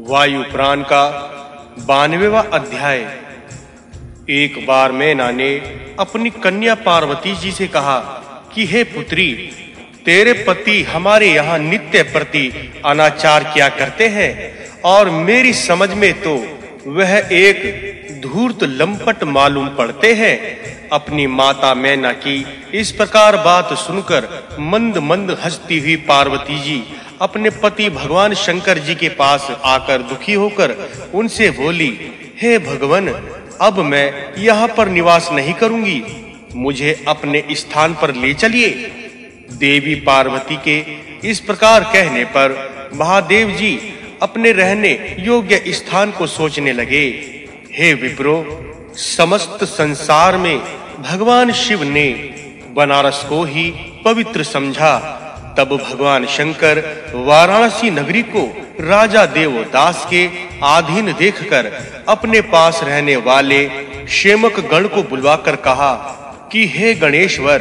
वायु प्राण का बानवेवा अध्याय। एक बार मैना ने अपनी कन्या पार्वती जी से कहा कि, हे पुत्री, तेरे पति हमारे यहाँ नित्य प्रति अनाचार किया करते हैं? और मेरी समझ में तो वह एक धूर्त लंपट मालूम पड़ते हैं। अपनी माता मैना की इस प्रकार बात सुनकर मंद मंद हंसती हुई पार्वती जी अपने पति भगवान शंकर जी के पास आकर दुखी होकर उनसे बोली, हे भगवान, अब मैं यहाँ पर निवास नहीं करूँगी। मुझे अपने स्थान पर ले चलिए। देवी पार्वती के इस प्रकार कहने पर महादेव जी अपने रहने योग्य स्थान को सोचने लगे। हे विप्रो, समस्त संसार में भगवान शिव ने बनारस को ही पवित्र समझा। तब भगवान शंकर वाराणसी नगरी को राजा देवदास के अधीन देखकर अपने पास रहने वाले शेमक गण को बुलवाकर कहा कि, हे गणेश्वर,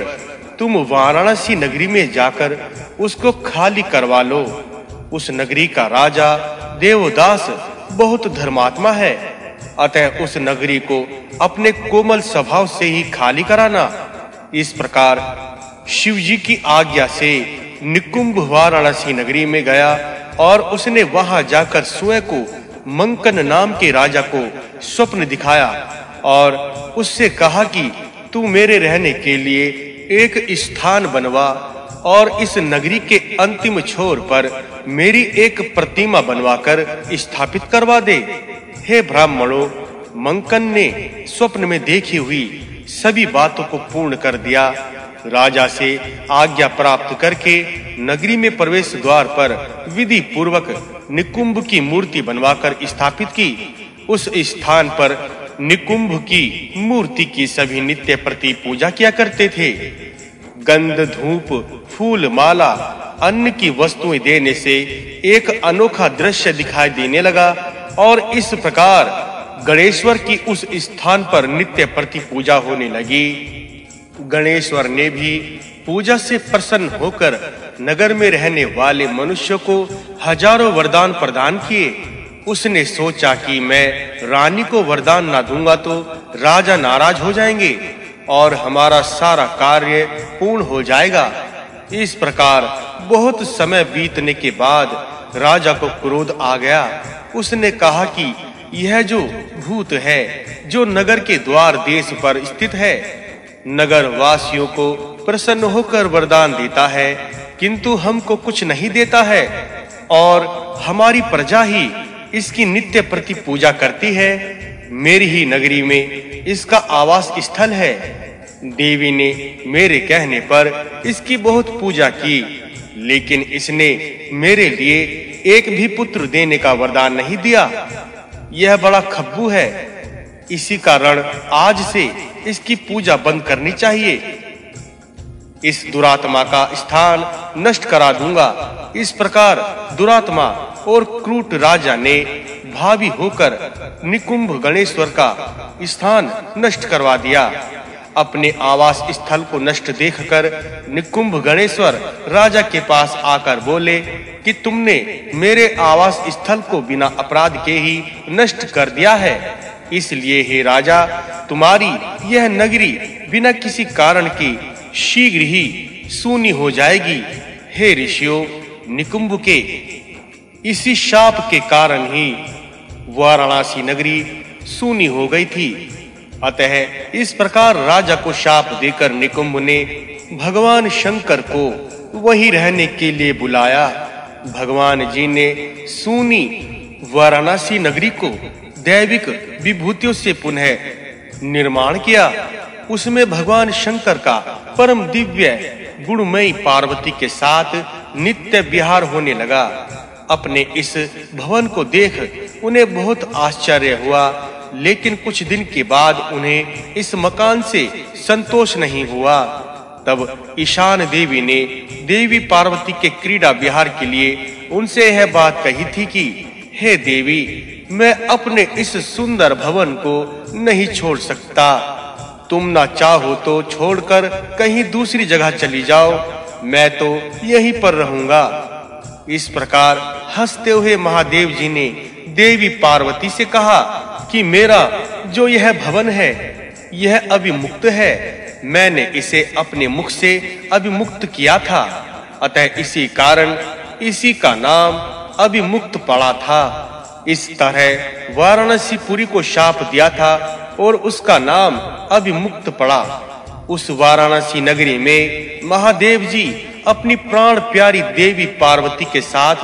तुम वाराणसी नगरी में जाकर उसको खाली करवा लो। उस नगरी का राजा देवदास बहुत धर्मात्मा है। अतः उस नगरी को अपने कोमल स्वभाव से ही खाली कराना। इस प्रकार शिव जी की आज्ञा से निकुंभ वाराणसी नगरी में गया और उसने वहाँ जाकर स्वयं को, मंकन नाम के राजा को स्वप्न दिखाया और उससे कहा कि तू मेरे रहने के लिए एक स्थान बनवा और इस नगरी के अंतिम छोर पर मेरी एक प्रतिमा बनवाकर स्थापित करवा दे। हे ब्राह्मणों, मंकन ने स्वप्न में देखी हुई सभी बातों को पूर्ण कर दिया राजा से आज्ञा प्राप्त करके नगरी में प्रवेश द्वार पर विधि पूर्वक निकुंभ की मूर्ति बनवाकर स्थापित की। उस स्थान पर निकुंभ की मूर्ति की सभी नित्य प्रति पूजा किया करते थे। गंध, धूप, फूल, माला, अन्न की वस्तुएँ देने से एक अनोखा दृश्य दिखाई देने लगा और इस प्रकार गणेश्वर की उस स्थान पर नित्य प्रति पूजा होने लगी। गणेश्वर ने भी पूजा से प्रसन्न होकर नगर में रहने वाले मनुष्य को हज़ारों वरदान प्रदान किए। उसने सोचा कि मैं रानी को वरदान ना दूँगा तो राजा नाराज़ हो जाएँगे और हमारा सारा कार्य पूर्ण हो जाएगा। इस प्रकार बहुत समय बीतने के बाद राजा को क्रोध आ गया। उसने कहा कि यह जो भूत है, जो नगर के द्वार देश पर स्थित है नगर वासियों को प्रसन्न होकर वरदान देता है, किंतु हमको कुछ नहीं देता है, और हमारी प्रजा ही इसकी नित्य प्रति पूजा करती है। मेरी ही नगरी में इसका आवास स्थल है। देवी ने मेरे कहने पर इसकी बहुत पूजा की, लेकिन इसने मेरे लिए एक भी पुत्र देने का वरदान नहीं दिया। यह बड़ा खब्बू है। इसी कारण आज से इसकी पूजा बंद करनी चाहिए। इस दुरात्मा का स्थान नष्ट करा दूँगा। इस प्रकार दुरात्मा और क्रूट राजा ने भावी होकर निकुंभ गणेश्वर का स्थान नष्ट करवा दिया। अपने आवास स्थल को नष्ट देखकर निकुंभ गणेश्वर राजा के पास आकर बोले कि तुमने मेरे आवास स्थल को बिना अपराध के ही नष्ट कर दिया है। इसलिए हे राजा, तुम्हारी यह नगरी बिना किसी कारण की शीघ्र ही सूनी हो जाएगी। हे ऋषियों, निकुंभ के इसी शाप के कारण ही वाराणसी नगरी सूनी हो गई थी। अतः इस प्रकार राजा को शाप देकर निकुंभ ने भगवान शंकर को वहीं रहने के लिए बुलाया। भगवान जी ने सूनी वाराणसी नगरी को दैविक विभूतियों से पुनः निर्माण किया, उसमें भगवान शंकर का परम दिव्य, गुणमयी पार्वती के साथ नित्य विहार होने लगा। अपने इस भवन को देख उन्हें बहुत आश्चर्य हुआ, लेकिन कुछ दिन के बाद उन्हें इस मकान से संतोष नहीं हुआ। तब ईशान देवी ने देवी पार्वती के क्रीड़ा विहार के लिए उनसे यह बात कही थी कि, हे देवी मैं अपने इस सुंदर भवन को नहीं छोड़ सकता। तुम ना चाहो तो छोड़कर कहीं दूसरी जगह चली जाओ। मैं तो यहीं पर रहूँगा। इस प्रकार हँसते हुए महादेव जी ने देवी पार्वती से कहा कि मेरा जो यह भवन है, यह अभिमुक्त है। मैंने इसे अपने मुख से अभिमुक्त किया था। अतः इसी कारण इसी का नाम अभिमुक्त पड़ा था। इस तरह वाराणसी पुरी को शाप दिया था और उसका नाम अभिमुक्त पड़ा। उस वाराणसी नगरी में महादेव जी अपनी प्राण प्यारी देवी पार्वती के साथ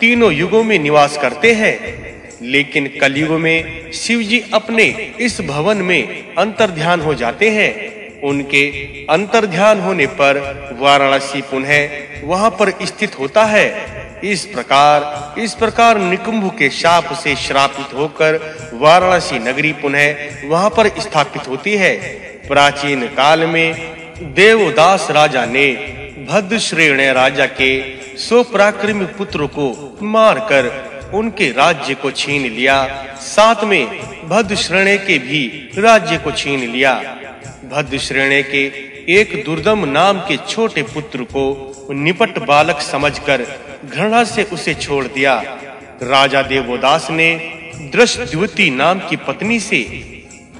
तीनों युगों में निवास करते हैं। लेकिन कलयुग में शिव जी अपने इस भवन में अंतर्ध्यान हो जाते हैं। उनके अंतर्ध्यान होने पर वाराणसी पुनः वहाँ पर स्थित होता है। इस प्रकार इस प्रकार निकुंभ के शाप से श्रापित होकर वाराणसी नगरी पुनः वहाँ पर स्थापित होती है। प्राचीन काल में देवदास राजा ने भद्रश्रेणी राजा के सो पराक्रमी पुत्र को मारकर उनके राज्य को छीन लिया। साथ में भद्रश्रेणी के भी राज्य को छीन लिया। भद्रश्रेणी के एक दुर्दम नाम के छोटे पुत्र को निपट बालक समझकर घृणा से उसे छोड़ दिया। राजा देवोदास ने दृष्टद्युति नाम की पत्नी से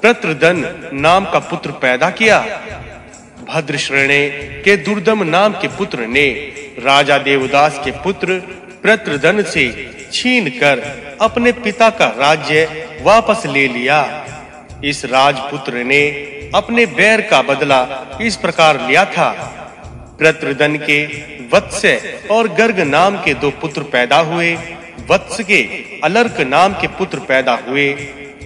प्रत्रदन नाम का पुत्र पैदा किया। भद्रश्रेणी के दुर्दम नाम के पुत्र ने राजा देवदास के पुत्र प्रत्रदन से छीन कर अपने पिता का राज्य वापस ले लिया। इस राजपुत्र ने अपने बैर का बदला इस प्रकार लिया था। प्रत्रदन के वत्स और गर्ग नाम के दो पुत्र पैदा हुए। वत्स के अलर्क नाम के पुत्र पैदा हुए।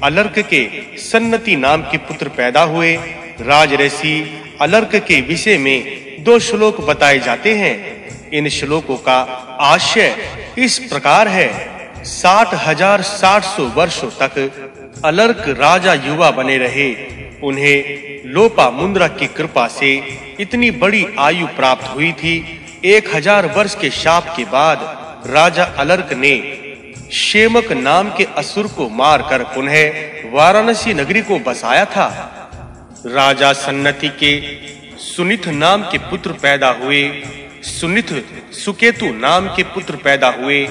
अलर्क के सन्नति नाम के पुत्र पैदा हुए। राजऋषि अलर्क के विषय में दो श्लोक बताए जाते हैं। इन श्लोकों का आशय इस प्रकार है। साठ हज़ार साठ सौ वर्षों तक अलर्क राजा युवा बने रहे। उन्हें लोपा मुद्रा की कृपा से इतनी बड़ी आयु प्राप्त हुई थी एक हज़ार वर्ष के शाप के बाद राजा अलर्क ने शेमक नाम के असुर को मारकर पुनः वाराणसी नगरी को बसाया था। राजा सन्नति के सुनिथ नाम के पुत्र पैदा हुए, सुनिथ सुकेतु नाम के पुत्र पैदा हुए,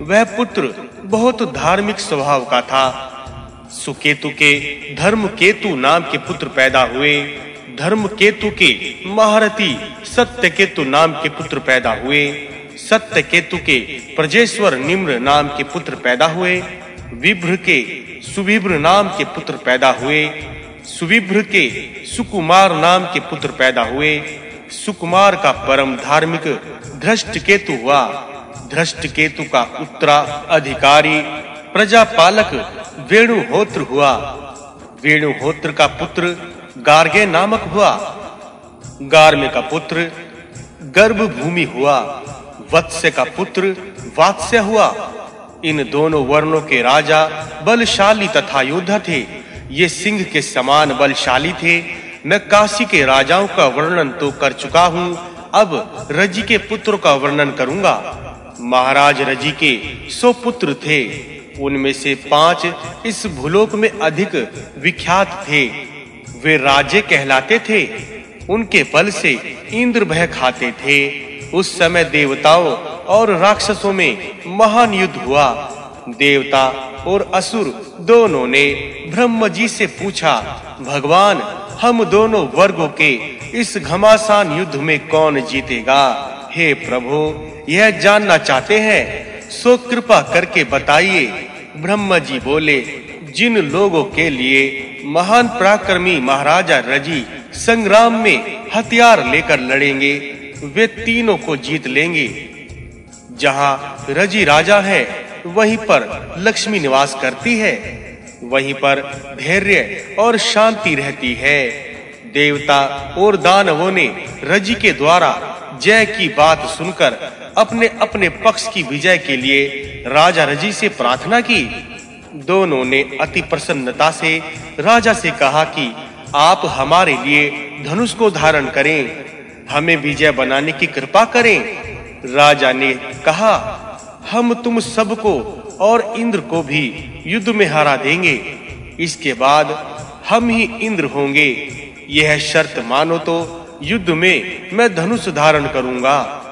वह पुत्र बहुत धार्मिक स्वभाव का था। सुकेतु के धर्म केतु नाम के पुत्र पैदा हुए धर्म केतु के महारथी सत्य केतु नाम के पुत्र पैदा हुए। सत्य केतु के प्रजेश्वर निम्र नाम के पुत्र पैदा हुए। विभ्र के सुविभ्र नाम के पुत्र पैदा हुए। सुविभ्र के सुकुमार नाम के पुत्र पैदा हुए। सुकुमार का परम धार्मिक धृष्ट केतु हुआ। धृष्ट केतु का उत्तरा अधिकारी प्रजापालक वेणुहोत्र हुआ। वेणुहोत्र का पुत्र गार्गे नामक हुआ। गार्मे का पुत्र गर्भ भूमि हुआ। वत्स्य का पुत्र, वात्स्य हुआ। इन दोनों वर्णों के राजा बलशाली तथा योद्धा थे। ये सिंह के समान बलशाली थे। मैं काशी के राजाओं का वर्णन तो कर चुका हूँ। अब रज़ी के पुत्रों का वर्णन करूँगा। महाराज रज़ी के सौ पुत्र थे। उनमें से पाँच इस भूलोक में अधिक विख्यात थे। वे राजे कहलाते थे, उनके बल से इंद्र भय खाते थे। उस समय देवताओं और राक्षसों में महान युद्ध हुआ। देवता और असुर दोनों ने ब्रह्म जी से पूछा, भगवान, हम दोनों वर्गों के इस घमासान युद्ध में कौन जीतेगा? हे प्रभु, यह जानना चाहते हैं, सो कृपा करके बताइए। ब्रह्मा जी बोले, जिन लोगों के लिए महान पराक्रमी महाराजा रज़ी संग्राम में हथियार लेकर लड़ेंगे। वे तीनों को जीत लेंगे। जहाँ रज़ी राजा है, वहीं पर लक्ष्मी निवास करती है। वहीं पर धैर्य और शांति रहती है। देवता और दानवों ने रज़ी के द्वारा जय की बात सुनकर अपने अपने पक्ष की विजय के लिए राजा रज़ी से प्रार्थना की। दोनों ने अति प्रसन्नता से राजा से कहा कि आप हमारे लिए धनुष को धारण करें, हमें विजय बनाने की कृपा करें। राजा ने कहा, हम तुम सबको और इंद्र को भी युद्ध में हरा देंगे। इसके बाद हम ही इंद्र होंगे। यह शर्त मानो तो युद्ध में मैं धनुष धारण करूँगा।